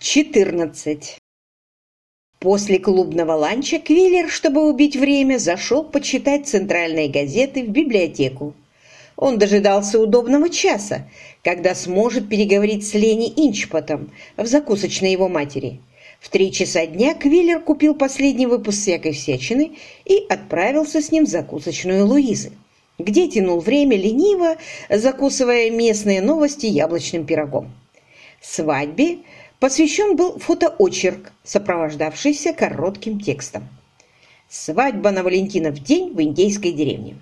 14. После клубного ланча Квиллер, чтобы убить время, зашел почитать центральные газеты в библиотеку. Он дожидался удобного часа, когда сможет переговорить с Лени Инчпотом в закусочной его матери. В три часа дня Квиллер купил последний выпуск всякой всячины и отправился с ним в закусочную Луизы, где тянул время лениво, закусывая местные новости яблочным пирогом. Свадьбе посвящен был фотоочерк, сопровождавшийся коротким текстом. Свадьба на Валентинов день в индейской деревне.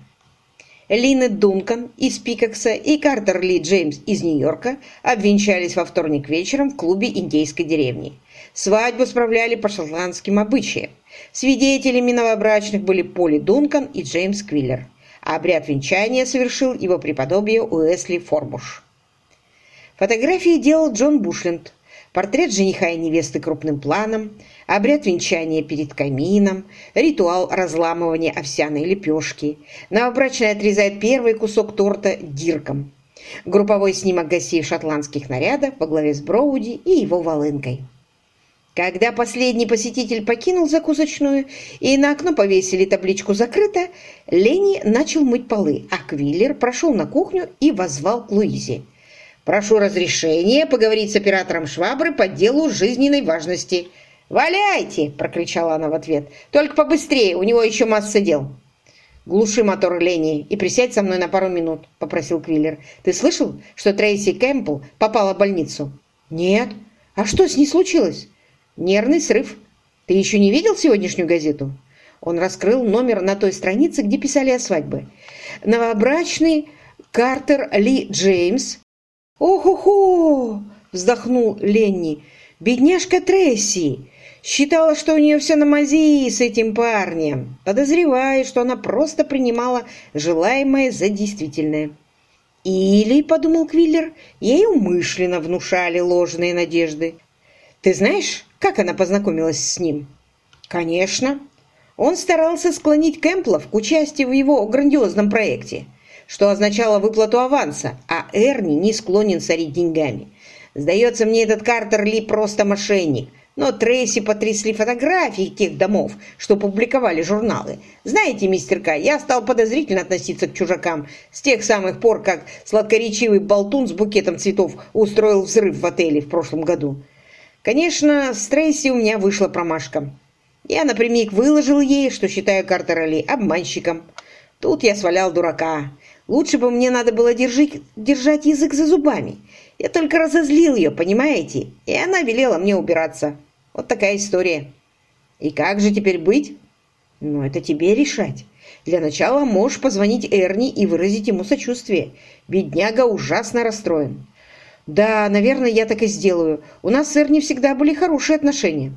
Линет Дункан из Пикакса и Картер Ли Джеймс из Нью-Йорка обвенчались во вторник вечером в клубе индейской деревни. Свадьбу справляли по шотландским обычаям. Свидетелями новобрачных были Поли Дункан и Джеймс Квиллер. А обряд венчания совершил его преподобие Уэсли Формуш. Фотографии делал Джон Бушленд, портрет жениха и невесты крупным планом, обряд венчания перед камином, ритуал разламывания овсяной лепешки. Новобрачная отрезает первый кусок торта дирком. Групповой снимок гостей шотландских нарядах во главе с Броуди и его волынкой. Когда последний посетитель покинул закусочную и на окно повесили табличку «Закрыто», Ленни начал мыть полы, а Квиллер прошел на кухню и возвал к Луизе – Прошу разрешения поговорить с оператором швабры по делу жизненной важности. «Валяйте!» – прокричала она в ответ. «Только побыстрее, у него еще масса дел». «Глуши мотор Ленни и присядь со мной на пару минут», – попросил Квиллер. «Ты слышал, что Трейси Кэмпбелл попала в больницу?» «Нет. А что с ней случилось?» «Нервный срыв. Ты еще не видел сегодняшнюю газету?» Он раскрыл номер на той странице, где писали о свадьбе. Новобрачный Картер Ли Джеймс «Ох-охо!» – вздохнул Ленни. «Бедняжка Тресси! Считала, что у нее все на мази с этим парнем. Подозревает, что она просто принимала желаемое за действительное». «Или, — подумал Квиллер, — ей умышленно внушали ложные надежды. Ты знаешь, как она познакомилась с ним?» «Конечно. Он старался склонить Кэмплов к участию в его грандиозном проекте – что означало выплату аванса, а Эрни не склонен сорить деньгами. Сдается мне, этот Картер Ли просто мошенник. Но Трейси потрясли фотографии тех домов, что публиковали журналы. Знаете, мистер К, я стал подозрительно относиться к чужакам с тех самых пор, как сладкоречивый болтун с букетом цветов устроил взрыв в отеле в прошлом году. Конечно, с Трейси у меня вышла промашка. Я напрямик выложил ей, что считаю Картера Ли обманщиком. Тут я свалял дурака. Лучше бы мне надо было держать, держать язык за зубами. Я только разозлил ее, понимаете? И она велела мне убираться. Вот такая история. И как же теперь быть? Ну, это тебе решать. Для начала можешь позвонить Эрни и выразить ему сочувствие. Бедняга ужасно расстроен. Да, наверное, я так и сделаю. У нас с Эрни всегда были хорошие отношения.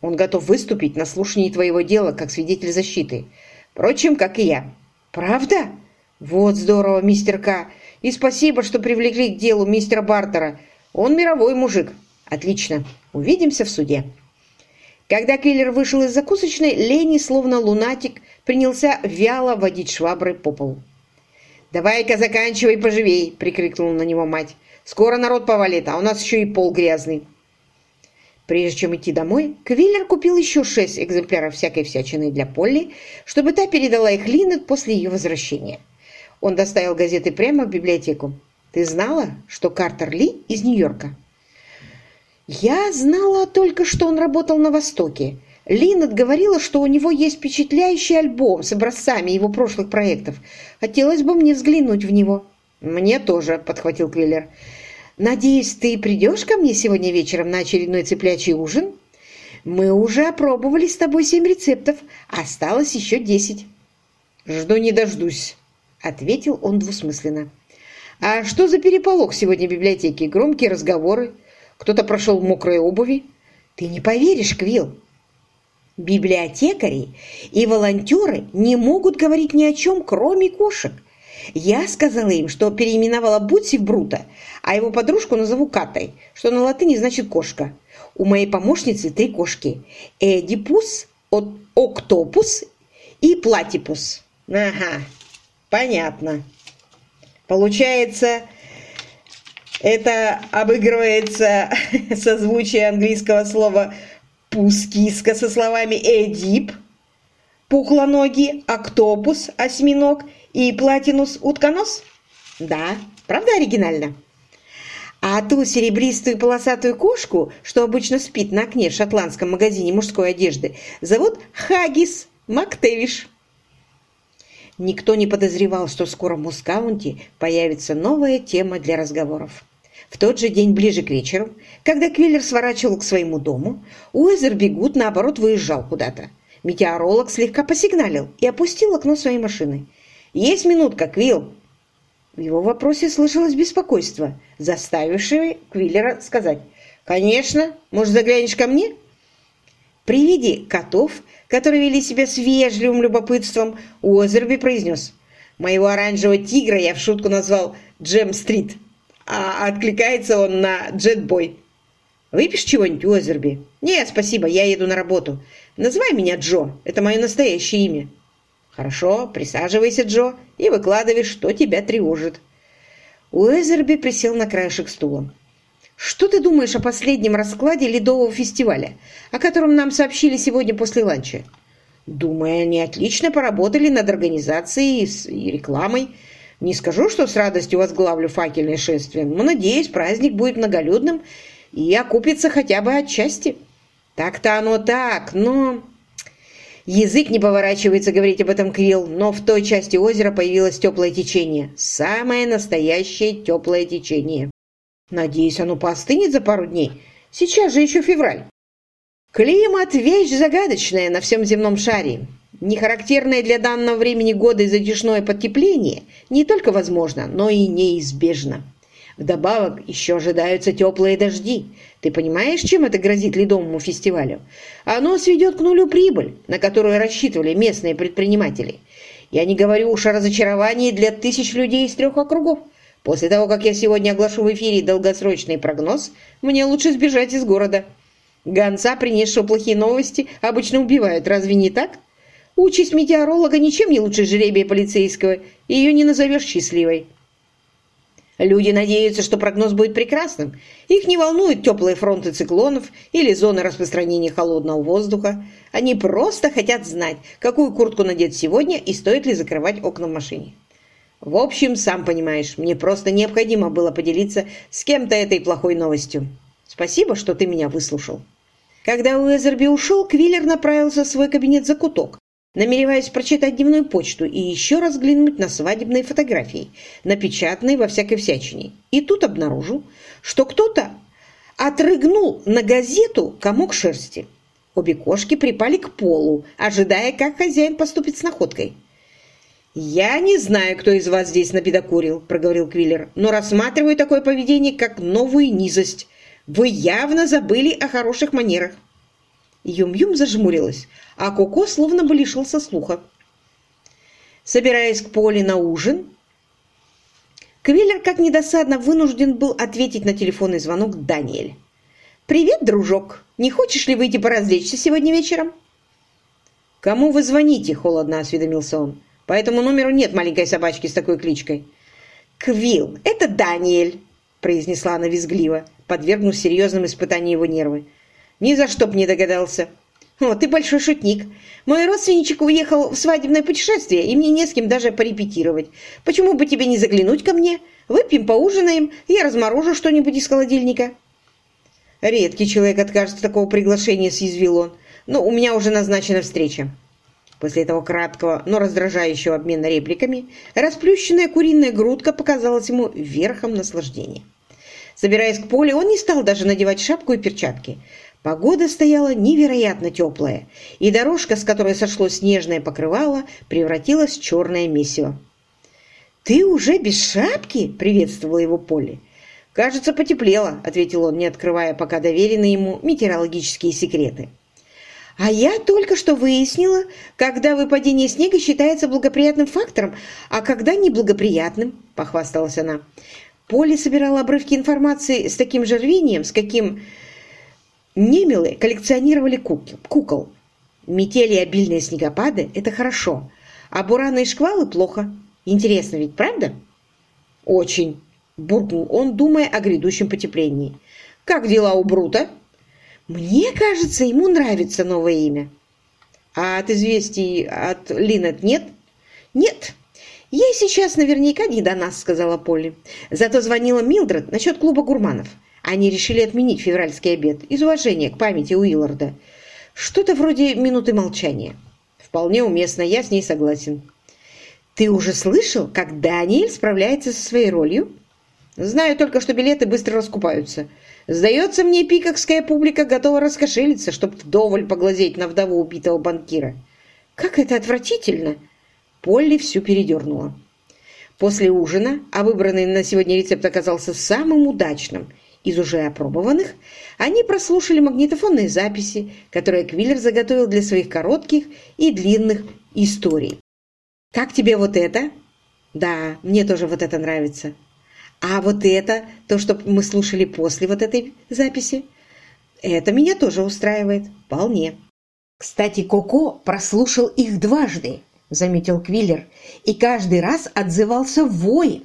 Он готов выступить на слушании твоего дела как свидетель защиты. Впрочем, как и я. Правда? «Вот здорово, мистер К. И спасибо, что привлекли к делу мистера Бартера. Он мировой мужик. Отлично. Увидимся в суде». Когда Киллер вышел из закусочной, Лени, словно лунатик, принялся вяло водить шваброй по полу. «Давай-ка заканчивай поживей!» — прикрикнула на него мать. «Скоро народ повалит, а у нас еще и пол грязный». Прежде чем идти домой, Квиллер купил еще шесть экземпляров всякой всячины для Полли, чтобы та передала их Линнет после ее возвращения. Он доставил газеты прямо в библиотеку. «Ты знала, что Картер Ли из Нью-Йорка?» «Я знала только, что он работал на Востоке. Линнет говорила, что у него есть впечатляющий альбом с образцами его прошлых проектов. Хотелось бы мне взглянуть в него». «Мне тоже», — подхватил Квиллер. «Надеюсь, ты придешь ко мне сегодня вечером на очередной цыплячий ужин?» «Мы уже опробовали с тобой семь рецептов, осталось еще десять». «Жду не дождусь», ответил он двусмысленно. «А что за переполох сегодня в библиотеке? Громкие разговоры? Кто-то прошел в мокрой обуви? Ты не поверишь, Квилл!» Библиотекари и волонтеры не могут говорить ни о чем, кроме кошек. Я сказала им, что переименовала Бутси в Брута, а его подружку назову Катой, что на латыни значит «кошка». У моей помощницы три кошки – Эдипус, Октопус и Платипус. Ага, Понятно. Получается, Это обыгрывается созвучие английского слова «пускиска» со словами «эдип», «пухлоногий», «октопус», «осьминог» и «платинус», «утконос». Да, правда оригинально? А ту серебристую полосатую кошку, что обычно спит на окне в шотландском магазине мужской одежды, зовут Хагис Мактевиш. Никто не подозревал, что скоро в Мускаунте появится новая тема для разговоров. В тот же день, ближе к вечеру, когда Квиллер сворачивал к своему дому, Уэзер Бегут, наоборот, выезжал куда-то. Метеоролог слегка посигналил и опустил окно своей машины. «Есть минутка, Квилл!» В его вопросе слышалось беспокойство, заставившее Квиллера сказать «Конечно, может, заглянешь ко мне?» При виде котов, которые вели себя с вежливым любопытством, Уозерби произнес «Моего оранжевого тигра я в шутку назвал Джем-стрит, а откликается он на Джетбой». «Выпьешь чего-нибудь, Уозерби?» «Нет, спасибо, я еду на работу. Называй меня Джо, это мое настоящее имя». «Хорошо, присаживайся, Джо, и выкладывай, что тебя тревожит». Уэзерби присел на краешек стула. «Что ты думаешь о последнем раскладе ледового фестиваля, о котором нам сообщили сегодня после ланча?» «Думаю, они отлично поработали над организацией и рекламой. Не скажу, что с радостью возглавлю факельное шествие, но, надеюсь, праздник будет многолюдным и окупится хотя бы отчасти». «Так-то оно так, но...» Язык не поворачивается говорить об этом Крил, но в той части озера появилось теплое течение. Самое настоящее теплое течение. Надеюсь, оно поостынет за пару дней. Сейчас же еще февраль. Климат – вещь загадочная на всем земном шаре. Нехарактерное для данного времени года и затяжное потепление не только возможно, но и неизбежно. Вдобавок еще ожидаются теплые дожди. Ты понимаешь, чем это грозит ледовому фестивалю? Оно сведет к нулю прибыль, на которую рассчитывали местные предприниматели. Я не говорю уж о разочаровании для тысяч людей из трех округов. После того, как я сегодня оглашу в эфире долгосрочный прогноз, мне лучше сбежать из города. Гонца, принесшего плохие новости, обычно убивают, разве не так? Участь метеоролога ничем не лучше жребия полицейского, и ее не назовешь счастливой. Люди надеются, что прогноз будет прекрасным. Их не волнуют теплые фронты циклонов или зоны распространения холодного воздуха. Они просто хотят знать, какую куртку надеть сегодня и стоит ли закрывать окна в машине. В общем, сам понимаешь, мне просто необходимо было поделиться с кем-то этой плохой новостью. Спасибо, что ты меня выслушал. Когда Уэзерби ушел, Квиллер направился в свой кабинет за куток, намереваясь прочитать дневную почту и еще раз взглянуть на свадебные фотографии, напечатанные во всякой всячине. И тут обнаружил, что кто-то отрыгнул на газету комок шерсти. Обе кошки припали к полу, ожидая, как хозяин поступит с находкой. «Я не знаю, кто из вас здесь напедокурил», — проговорил Квиллер, «но рассматриваю такое поведение как новую низость. Вы явно забыли о хороших манерах». Юм-Юм зажмурилась, а Коко словно бы лишился слуха. Собираясь к Поле на ужин, Квиллер, как недосадно, вынужден был ответить на телефонный звонок Даниэль. «Привет, дружок! Не хочешь ли выйти поразвлечься сегодня вечером?» «Кому вы звоните?» – холодно осведомился он. «По этому номеру нет маленькой собачки с такой кличкой». «Квилл, это Даниэль!» – произнесла она визгливо, подвергнув серьезным испытаниям его нервы. Ни за что б не догадался. О, ты большой шутник. Мой родственничек уехал в свадебное путешествие, и мне не с кем даже порепетировать. Почему бы тебе не заглянуть ко мне? Выпьем, поужинаем, я разморожу что-нибудь из холодильника. Редкий человек откажется такого приглашения, съязвил он. Но у меня уже назначена встреча. После этого краткого, но раздражающего обмена репликами, расплющенная куриная грудка показалась ему верхом наслаждения. Собираясь к полю, он не стал даже надевать шапку и перчатки. Погода стояла невероятно теплая, и дорожка, с которой сошло снежное покрывало, превратилась в черное месиво. «Ты уже без шапки?» — приветствовала его Полли. «Кажется, потеплело», — ответил он, не открывая пока доверенные ему метеорологические секреты. «А я только что выяснила, когда выпадение снега считается благоприятным фактором, а когда неблагоприятным», — похвасталась она. Полли собирала обрывки информации с таким же рвением, с каким Немелы коллекционировали кукол. Метели и обильные снегопады – это хорошо, а бураны и шквалы – плохо. Интересно ведь, правда? Очень. – буркнул он, думая о грядущем потеплении. «Как дела у Брута?» «Мне кажется, ему нравится новое имя». «А от известий от Линет нет?» «Нет. Ей сейчас наверняка не до нас», – сказала Полли. «Зато звонила Милдред насчет клуба гурманов. Они решили отменить февральский обед из уважения к памяти Уилларда. Что-то вроде минуты молчания. Вполне уместно, я с ней согласен». «Ты уже слышал, как Даниэль справляется со своей ролью?» «Знаю только, что билеты быстро раскупаются. Сдается мне, пикокская публика готова раскошелиться, чтобы вдоволь поглазеть на вдову убитого банкира. Как это отвратительно!» Полли всю передернула. После ужина, а выбранный на сегодня рецепт оказался самым удачным из уже опробованных, они прослушали магнитофонные записи, которые Квиллер заготовил для своих коротких и длинных историй. «Как тебе вот это?» «Да, мне тоже вот это нравится». «А вот это, то, что мы слушали после вот этой записи?» «Это меня тоже устраивает. Вполне». «Кстати, Коко прослушал их дважды», — заметил Квиллер, «и каждый раз отзывался воем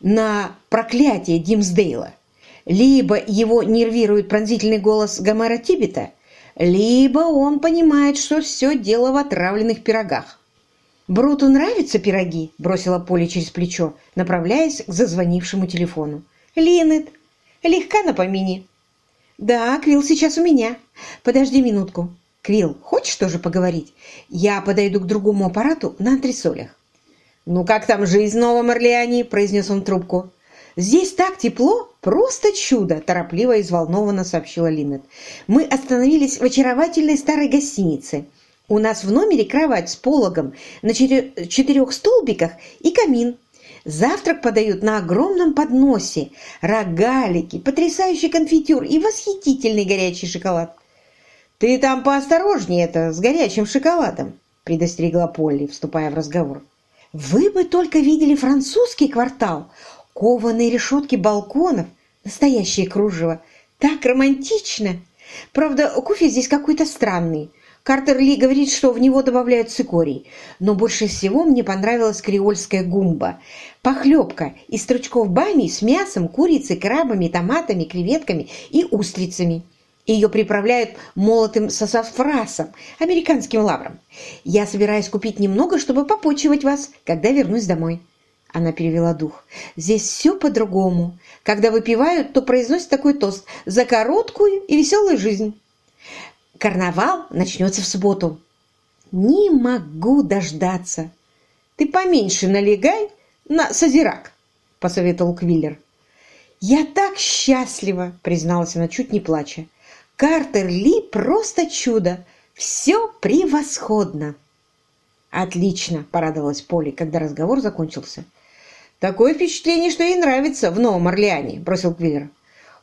на проклятие Димсдейла. Либо его нервирует пронзительный голос Гомера Тибета, либо он понимает, что все дело в отравленных пирогах. «Бруту нравятся пироги?» – бросила Поле через плечо, направляясь к зазвонившему телефону. «Линет, легка на помине». «Да, Квилл сейчас у меня. Подожди минутку. Квилл, хочешь тоже поговорить? Я подойду к другому аппарату на антресолях». «Ну как там жизнь в Новом Орлеане?» – произнес он трубку. «Здесь так тепло, просто чудо!» – торопливо и взволнованно сообщила Линнет. «Мы остановились в очаровательной старой гостинице. У нас в номере кровать с пологом на четырех столбиках и камин. Завтрак подают на огромном подносе. Рогалики, потрясающий конфитюр и восхитительный горячий шоколад. «Ты там поосторожнее это с горячим шоколадом», – предостерегла Полли, вступая в разговор. «Вы бы только видели французский квартал. Кованые решетки балконов, настоящее кружево. Так романтично. Правда, кофе здесь какой-то странный. Картер Ли говорит, что в него добавляют цикорий. Но больше всего мне понравилась креольская гумба. Похлебка из стручков бами с мясом, курицей, крабами, томатами, креветками и устрицами. Ее приправляют молотым сосафрасом, американским лавром. Я собираюсь купить немного, чтобы попочивать вас, когда вернусь домой. Она перевела дух. Здесь все по-другому. Когда выпивают, то произносят такой тост «За короткую и веселую жизнь». Карнавал начнется в субботу. Не могу дождаться. Ты поменьше налегай на созирак, посоветовал Квиллер. Я так счастлива, призналась она, чуть не плача. Картер Ли просто чудо. Все превосходно. Отлично, порадовалась Поли, когда разговор закончился. Такое впечатление, что ей нравится в Новом Орлеане, бросил Квиллер.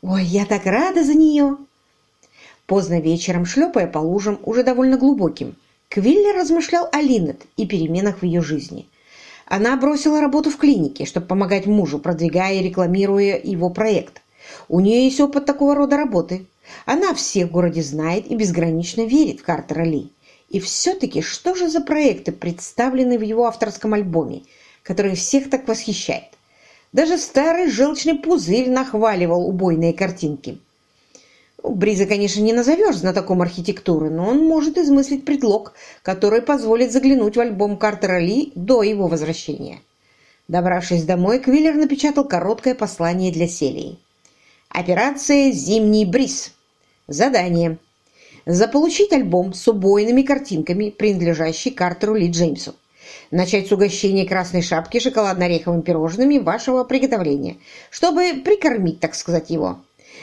Ой, я так рада за нее. Поздно вечером, шлепая по лужам, уже довольно глубоким, Квиллер размышлял о Линнет и переменах в ее жизни. Она бросила работу в клинике, чтобы помогать мужу, продвигая и рекламируя его проект. У нее есть опыт такого рода работы. Она всех в городе знает и безгранично верит в Картера Ли. И все-таки что же за проекты представлены в его авторском альбоме, который всех так восхищает? Даже старый желчный пузырь нахваливал убойные картинки. Бриза, конечно, не назовешь знатоком архитектуры, но он может измыслить предлог, который позволит заглянуть в альбом Картера Ли до его возвращения. Добравшись домой, Квиллер напечатал короткое послание для Селии. Операция «Зимний бриз». Задание. Заполучить альбом с убойными картинками, принадлежащий Картеру Ли Джеймсу. Начать с угощения красной шапки шоколадно-ореховыми пирожными вашего приготовления, чтобы прикормить, так сказать, его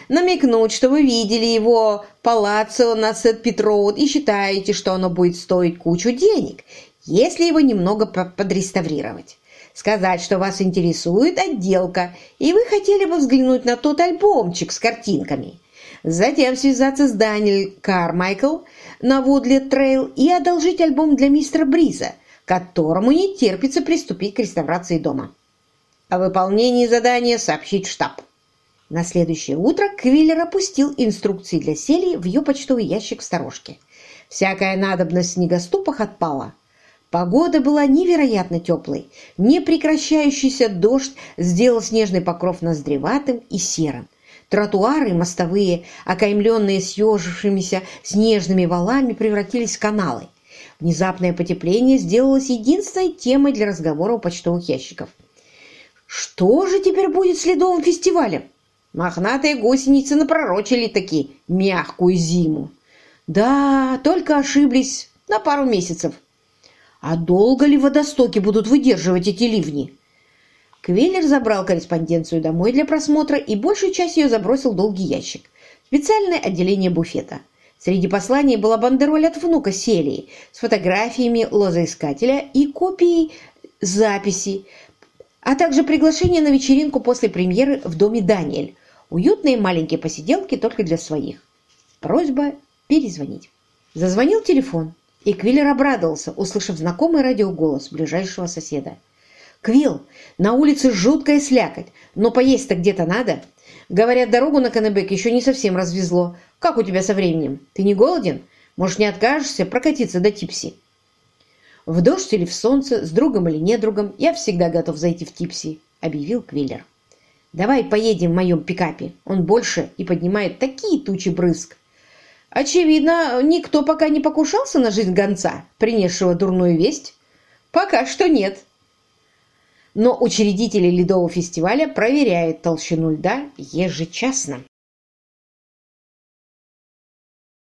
намекнуть, что вы видели его палаццо на Сет-Петроуд и считаете, что оно будет стоить кучу денег, если его немного подреставрировать. Сказать, что вас интересует отделка, и вы хотели бы взглянуть на тот альбомчик с картинками. Затем связаться с Даниэль Кармайкл на Вудлет Трейл и одолжить альбом для мистера Бриза, которому не терпится приступить к реставрации дома. О выполнении задания сообщить в штаб. На следующее утро Квиллер опустил инструкции для Селии в ее почтовый ящик в сторожке. Всякая надобность в снегоступах отпала. Погода была невероятно теплой. Непрекращающийся дождь сделал снежный покров ноздреватым и серым. Тротуары мостовые, окаймленные съежившимися снежными валами, превратились в каналы. Внезапное потепление сделалось единственной темой для разговора у почтовых ящиков. Что же теперь будет с ледовым фестивалем? Мохнатые гусеницы напророчили таки мягкую зиму. Да, только ошиблись на пару месяцев. А долго ли водостоки будут выдерживать эти ливни? Квеллер забрал корреспонденцию домой для просмотра и большую часть ее забросил в долгий ящик. Специальное отделение буфета. Среди посланий была бандероль от внука Селии с фотографиями лозоискателя и копией записи, а также приглашение на вечеринку после премьеры в доме Даниэль. Уютные маленькие посиделки только для своих. Просьба перезвонить. Зазвонил телефон. И Квиллер обрадовался, услышав знакомый радиоголос ближайшего соседа. «Квилл, на улице жуткая слякоть, но поесть-то где-то надо. Говорят, дорогу на Канебек еще не совсем развезло. Как у тебя со временем? Ты не голоден? Может, не откажешься прокатиться до Типси?» «В дождь или в солнце, с другом или недругом, я всегда готов зайти в Типси», — объявил Квиллер. «Давай поедем в моем пикапе. Он больше и поднимает такие тучи брызг, Очевидно, никто пока не покушался на жизнь гонца, принесшего дурную весть. Пока что нет. Но учредители ледового фестиваля проверяют толщину льда ежечасно.